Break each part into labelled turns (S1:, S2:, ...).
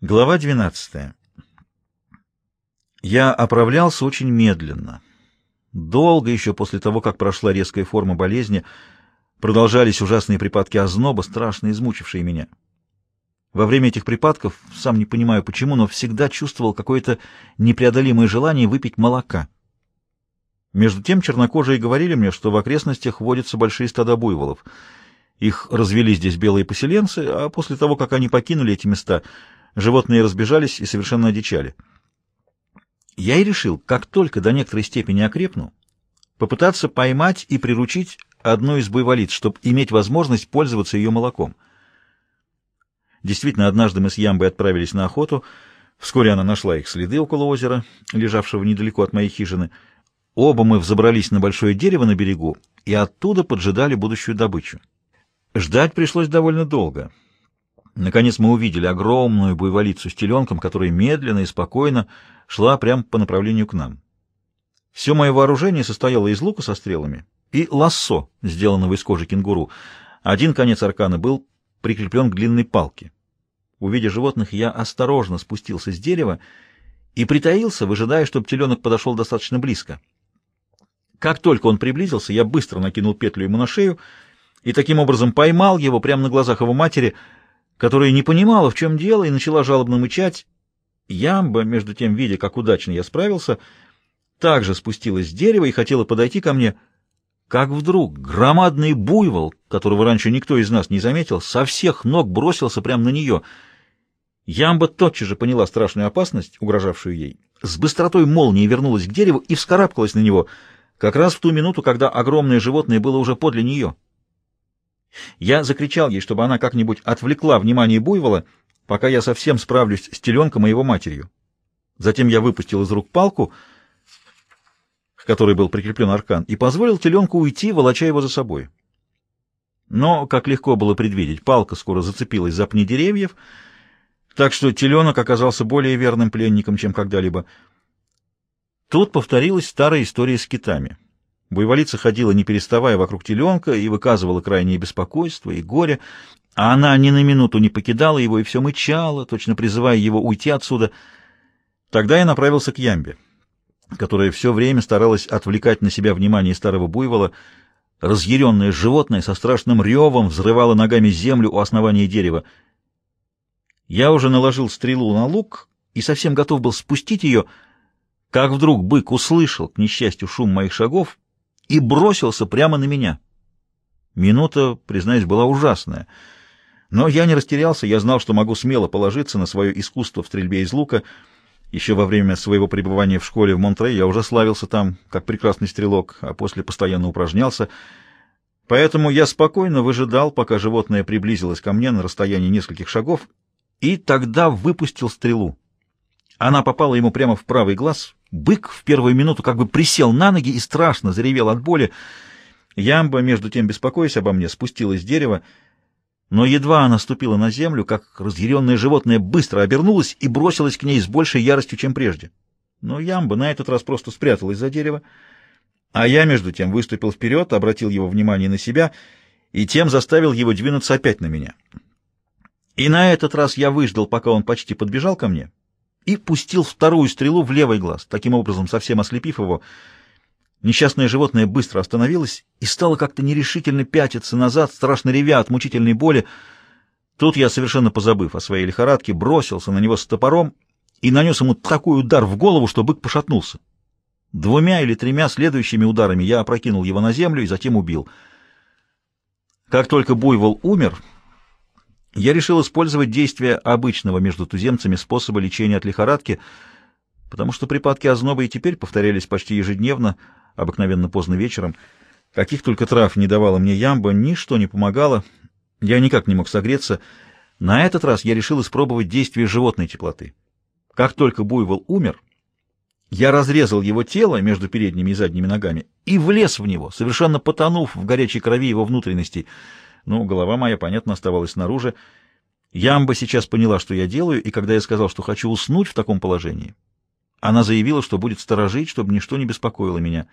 S1: Глава 12. Я оправлялся очень медленно. Долго еще после того, как прошла резкая форма болезни, продолжались ужасные припадки озноба, страшно измучившие меня. Во время этих припадков, сам не понимаю почему, но всегда чувствовал какое-то непреодолимое желание выпить молока. Между тем чернокожие говорили мне, что в окрестностях водятся большие стада буйволов. Их развели здесь белые поселенцы, а после того, как они покинули эти места — Животные разбежались и совершенно одичали. Я и решил, как только до некоторой степени окрепну, попытаться поймать и приручить одну из буйволиц, чтобы иметь возможность пользоваться ее молоком. Действительно, однажды мы с Ямбой отправились на охоту. Вскоре она нашла их следы около озера, лежавшего недалеко от моей хижины. Оба мы взобрались на большое дерево на берегу и оттуда поджидали будущую добычу. Ждать пришлось довольно долго. Наконец мы увидели огромную буйволицу с теленком, которая медленно и спокойно шла прямо по направлению к нам. Все мое вооружение состояло из лука со стрелами и лассо, сделанного из кожи кенгуру. Один конец аркана был прикреплен к длинной палке. Увидя животных, я осторожно спустился с дерева и притаился, выжидая, чтобы теленок подошел достаточно близко. Как только он приблизился, я быстро накинул петлю ему на шею и таким образом поймал его прямо на глазах его матери — которая не понимала, в чем дело, и начала жалобно мычать. Ямба, между тем, видя, как удачно я справился, также спустилась с дерева и хотела подойти ко мне, как вдруг громадный буйвол, которого раньше никто из нас не заметил, со всех ног бросился прямо на нее. Ямба тотчас же поняла страшную опасность, угрожавшую ей, с быстротой молнии вернулась к дереву и вскарабкалась на него, как раз в ту минуту, когда огромное животное было уже подле нее. Я закричал ей, чтобы она как-нибудь отвлекла внимание буйвола, пока я совсем справлюсь с теленком и его матерью. Затем я выпустил из рук палку, к которой был прикреплен аркан, и позволил теленку уйти, волоча его за собой. Но, как легко было предвидеть, палка скоро зацепилась за пни деревьев, так что теленок оказался более верным пленником, чем когда-либо. Тут повторилась старая история с китами. Буйволица ходила, не переставая, вокруг теленка и выказывала крайнее беспокойство и горе, а она ни на минуту не покидала его и все мычала, точно призывая его уйти отсюда. Тогда я направился к Ямбе, которая все время старалась отвлекать на себя внимание старого буйвола. Разъяренное животное со страшным ревом взрывало ногами землю у основания дерева. Я уже наложил стрелу на лук и совсем готов был спустить ее, как вдруг бык услышал, к несчастью, шум моих шагов и бросился прямо на меня. Минута, признаюсь, была ужасная. Но я не растерялся, я знал, что могу смело положиться на свое искусство в стрельбе из лука. Еще во время своего пребывания в школе в Монтре я уже славился там, как прекрасный стрелок, а после постоянно упражнялся. Поэтому я спокойно выжидал, пока животное приблизилось ко мне на расстоянии нескольких шагов, и тогда выпустил стрелу. Она попала ему прямо в правый глаз, Бык в первую минуту как бы присел на ноги и страшно заревел от боли. Ямба, между тем беспокоясь обо мне, спустилась с дерева, но едва она ступила на землю, как разъяренное животное быстро обернулось и бросилось к ней с большей яростью, чем прежде. Но Ямба на этот раз просто спряталась за дерево, а я, между тем, выступил вперед, обратил его внимание на себя и тем заставил его двинуться опять на меня. И на этот раз я выждал, пока он почти подбежал ко мне, и пустил вторую стрелу в левый глаз, таким образом совсем ослепив его. Несчастное животное быстро остановилось и стало как-то нерешительно пятиться назад, страшно ревя от мучительной боли. Тут я, совершенно позабыв о своей лихорадке, бросился на него с топором и нанес ему такой удар в голову, что бык пошатнулся. Двумя или тремя следующими ударами я опрокинул его на землю и затем убил. Как только буйвол умер, я решил использовать действия обычного между туземцами способа лечения от лихорадки, потому что припадки озноба и теперь повторялись почти ежедневно, обыкновенно поздно вечером. Каких только трав не давала мне ямба, ничто не помогало, я никак не мог согреться. На этот раз я решил испробовать действие животной теплоты. Как только буйвол умер, я разрезал его тело между передними и задними ногами и влез в него, совершенно потонув в горячей крови его внутренностей — ну, голова моя, понятно, оставалась снаружи. Ямба сейчас поняла, что я делаю, и когда я сказал, что хочу уснуть в таком положении, она заявила, что будет сторожить, чтобы ничто не беспокоило меня.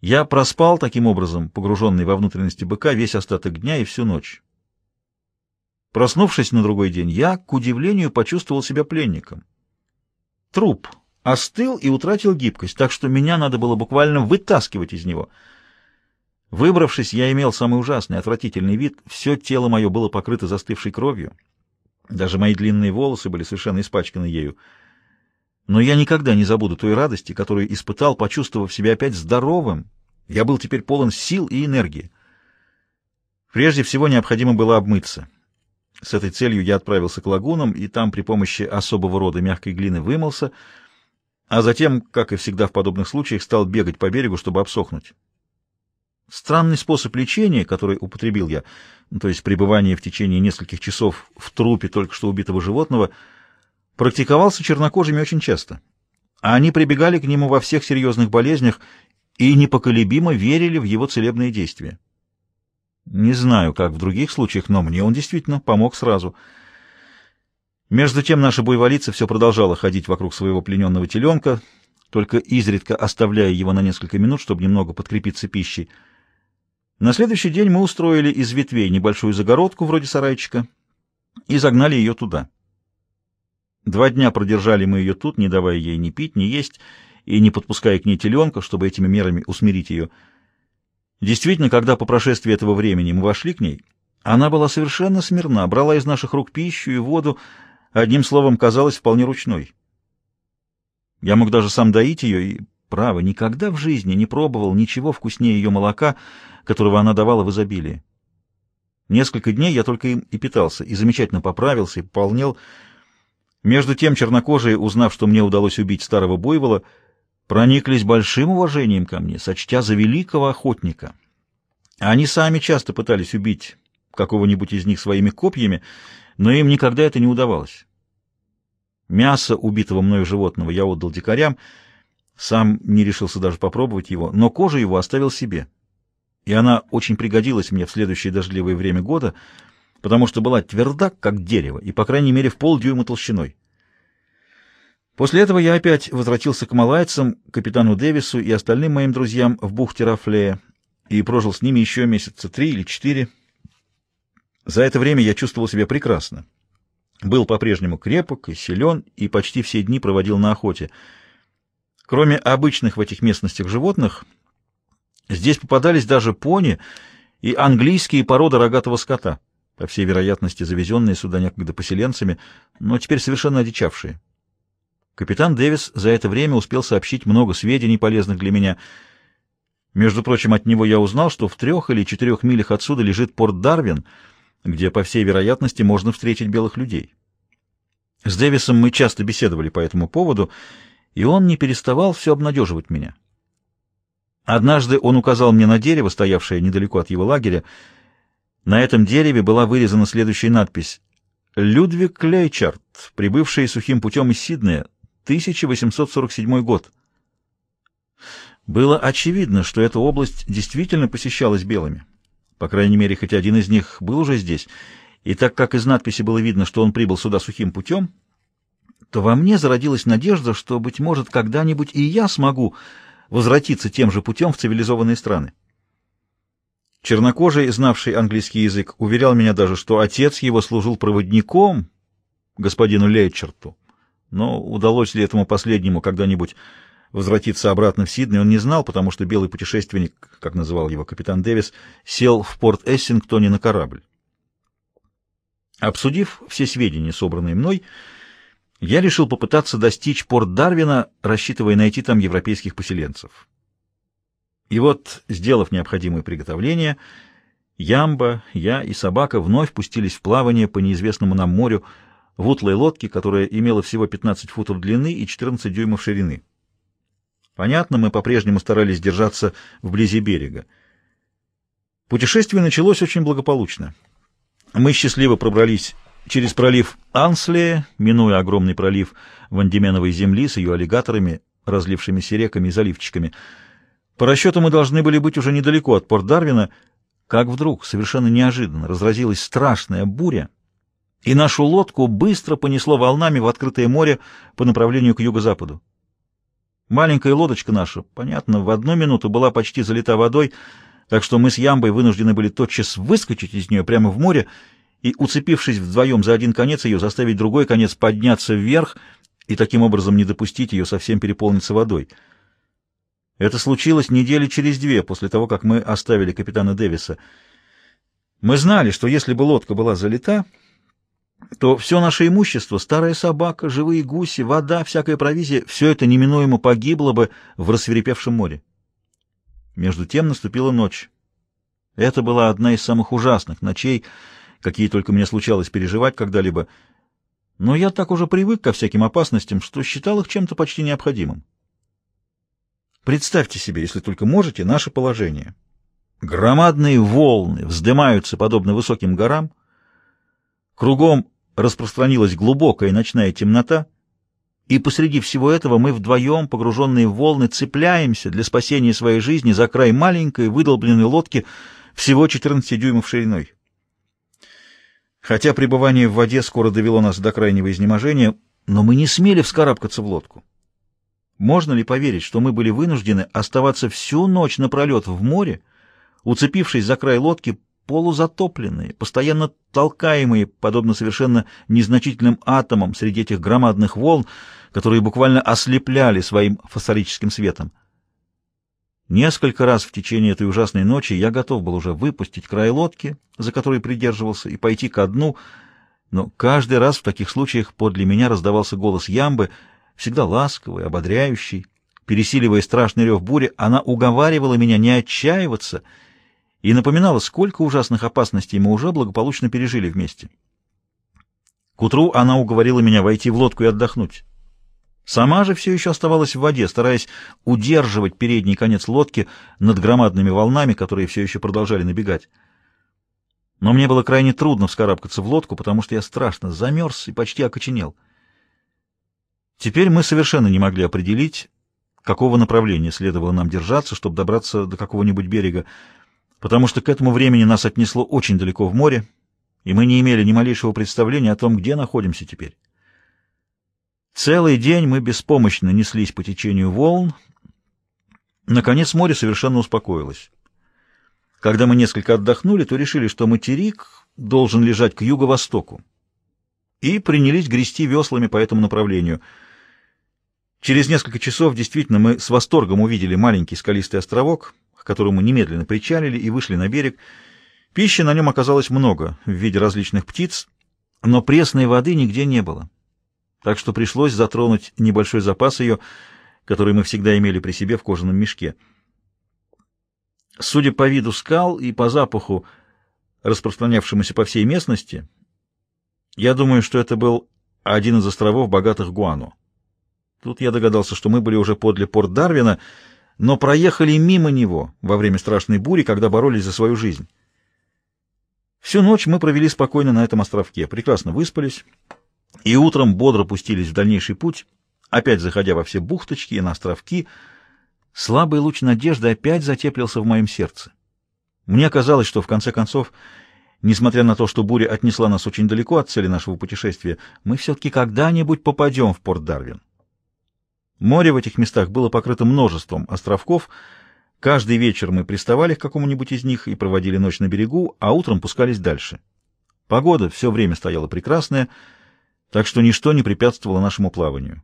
S1: Я проспал таким образом, погруженный во внутренности быка, весь остаток дня и всю ночь. Проснувшись на другой день, я, к удивлению, почувствовал себя пленником. Труп остыл и утратил гибкость, так что меня надо было буквально вытаскивать из него. Выбравшись, я имел самый ужасный, отвратительный вид. Все тело мое было покрыто застывшей кровью. Даже мои длинные волосы были совершенно испачканы ею. Но я никогда не забуду той радости, которую испытал, почувствовав себя опять здоровым. Я был теперь полон сил и энергии. Прежде всего необходимо было обмыться. С этой целью я отправился к лагунам, и там при помощи особого рода мягкой глины вымылся, а затем, как и всегда в подобных случаях, стал бегать по берегу, чтобы обсохнуть. Странный способ лечения, который употребил я, то есть пребывание в течение нескольких часов в трупе только что убитого животного, практиковался чернокожими очень часто. Они прибегали к нему во всех серьезных болезнях и непоколебимо верили в его целебные действия. Не знаю, как в других случаях, но мне он действительно помог сразу. Между тем наша буйволица все продолжала ходить вокруг своего плененного теленка, только изредка оставляя его на несколько минут, чтобы немного подкрепиться пищей. На следующий день мы устроили из ветвей небольшую загородку вроде сарайчика и загнали ее туда. Два дня продержали мы ее тут, не давая ей ни пить, ни есть, и не подпуская к ней теленка, чтобы этими мерами усмирить ее. Действительно, когда по прошествии этого времени мы вошли к ней, она была совершенно смирна, брала из наших рук пищу и воду, одним словом, казалась вполне ручной. Я мог даже сам доить ее, и, право, никогда в жизни не пробовал ничего вкуснее ее молока, которого она давала в изобилии. Несколько дней я только им и питался, и замечательно поправился, и полнел. Между тем чернокожие, узнав, что мне удалось убить старого буйвола, прониклись большим уважением ко мне, сочтя за великого охотника. Они сами часто пытались убить какого-нибудь из них своими копьями, но им никогда это не удавалось. Мясо убитого мною животного я отдал дикарям, сам не решился даже попробовать его, но кожу его оставил себе. И она очень пригодилась мне в следующее дождливое время года, потому что была тверда, как дерево, и, по крайней мере, в полдюйма толщиной. После этого я опять возвратился к малайцам, капитану Дэвису и остальным моим друзьям в бухте Рафлея и прожил с ними еще месяца три или четыре. За это время я чувствовал себя прекрасно. Был по-прежнему крепок и силен, и почти все дни проводил на охоте. Кроме обычных в этих местностях животных, здесь попадались даже пони и английские породы рогатого скота, по всей вероятности завезенные сюда некогда поселенцами, но теперь совершенно одичавшие. Капитан Дэвис за это время успел сообщить много сведений, полезных для меня. Между прочим, от него я узнал, что в трех или четырех милях отсюда лежит порт Дарвин, где, по всей вероятности, можно встретить белых людей. С Дэвисом мы часто беседовали по этому поводу, и он не переставал все обнадеживать меня. Однажды он указал мне на дерево, стоявшее недалеко от его лагеря. На этом дереве была вырезана следующая надпись «Людвиг Клейчард, прибывший сухим путем из Сиднея, 1847 год. Было очевидно, что эта область действительно посещалась белыми. По крайней мере, хоть один из них был уже здесь. И так как из надписи было видно, что он прибыл сюда сухим путем, то во мне зародилась надежда, что, быть может, когда-нибудь и я смогу возвратиться тем же путем в цивилизованные страны. Чернокожий, знавший английский язык, уверял меня даже, что отец его служил проводником господину Лейчерту. Но удалось ли этому последнему когда-нибудь возвратиться обратно в Сидней, он не знал, потому что белый путешественник, как называл его капитан Дэвис, сел в порт Эссингтоне на корабль. Обсудив все сведения, собранные мной, я решил попытаться достичь порт Дарвина, рассчитывая найти там европейских поселенцев. И вот, сделав необходимые приготовления, Ямба, я и собака вновь пустились в плавание по неизвестному нам морю, в утлой лодке, которая имела всего 15 футов длины и 14 дюймов ширины. Понятно, мы по-прежнему старались держаться вблизи берега. Путешествие началось очень благополучно. Мы счастливо пробрались через пролив Анслея, минуя огромный пролив Вандеменовой земли с ее аллигаторами, разлившимися реками и заливчиками. По расчету мы должны были быть уже недалеко от порт Дарвина, как вдруг, совершенно неожиданно, разразилась страшная буря — и нашу лодку быстро понесло волнами в открытое море по направлению к юго-западу. Маленькая лодочка наша, понятно, в одну минуту была почти залита водой, так что мы с Ямбой вынуждены были тотчас выскочить из нее прямо в море и, уцепившись вдвоем за один конец ее, заставить другой конец подняться вверх и таким образом не допустить ее совсем переполниться водой. Это случилось недели через две после того, как мы оставили капитана Дэвиса. Мы знали, что если бы лодка была залита, то все наше имущество, старая собака, живые гуси, вода, всякая провизия, все это неминуемо погибло бы в рассверепевшем море. Между тем наступила ночь. Это была одна из самых ужасных ночей, какие только мне случалось переживать когда-либо, но я так уже привык ко всяким опасностям, что считал их чем-то почти необходимым. Представьте себе, если только можете, наше положение. Громадные волны вздымаются подобно высоким горам, кругом распространилась глубокая ночная темнота, и посреди всего этого мы вдвоем, погруженные в волны, цепляемся для спасения своей жизни за край маленькой выдолбленной лодки всего 14 дюймов шириной. Хотя пребывание в воде скоро довело нас до крайнего изнеможения, но мы не смели вскарабкаться в лодку. Можно ли поверить, что мы были вынуждены оставаться всю ночь напролет в море, уцепившись за край лодки, полузатопленные, постоянно толкаемые, подобно совершенно незначительным атомам среди этих громадных волн, которые буквально ослепляли своим фосфорическим светом. Несколько раз в течение этой ужасной ночи я готов был уже выпустить край лодки, за которой придерживался, и пойти ко дну, но каждый раз в таких случаях подле меня раздавался голос ямбы, всегда ласковый, ободряющий. Пересиливая страшный рев бури, она уговаривала меня не отчаиваться — и напоминала, сколько ужасных опасностей мы уже благополучно пережили вместе. К утру она уговорила меня войти в лодку и отдохнуть. Сама же все еще оставалась в воде, стараясь удерживать передний конец лодки над громадными волнами, которые все еще продолжали набегать. Но мне было крайне трудно вскарабкаться в лодку, потому что я страшно замерз и почти окоченел. Теперь мы совершенно не могли определить, какого направления следовало нам держаться, чтобы добраться до какого-нибудь берега, потому что к этому времени нас отнесло очень далеко в море, и мы не имели ни малейшего представления о том, где находимся теперь. Целый день мы беспомощно неслись по течению волн. Наконец море совершенно успокоилось. Когда мы несколько отдохнули, то решили, что материк должен лежать к юго-востоку, и принялись грести веслами по этому направлению. Через несколько часов действительно мы с восторгом увидели маленький скалистый островок — к которому немедленно причалили и вышли на берег. Пищи на нем оказалось много в виде различных птиц, но пресной воды нигде не было. Так что пришлось затронуть небольшой запас ее, который мы всегда имели при себе в кожаном мешке. Судя по виду скал и по запаху, распространявшемуся по всей местности, я думаю, что это был один из островов, богатых Гуану. Тут я догадался, что мы были уже подле порт Дарвина, но проехали мимо него во время страшной бури, когда боролись за свою жизнь. Всю ночь мы провели спокойно на этом островке, прекрасно выспались и утром бодро пустились в дальнейший путь, опять заходя во все бухточки и на островки. Слабый луч надежды опять затеплился в моем сердце. Мне казалось, что в конце концов, несмотря на то, что буря отнесла нас очень далеко от цели нашего путешествия, мы все-таки когда-нибудь попадем в порт Дарвин. Море в этих местах было покрыто множеством островков. Каждый вечер мы приставали к какому-нибудь из них и проводили ночь на берегу, а утром пускались дальше. Погода все время стояла прекрасная, так что ничто не препятствовало нашему плаванию.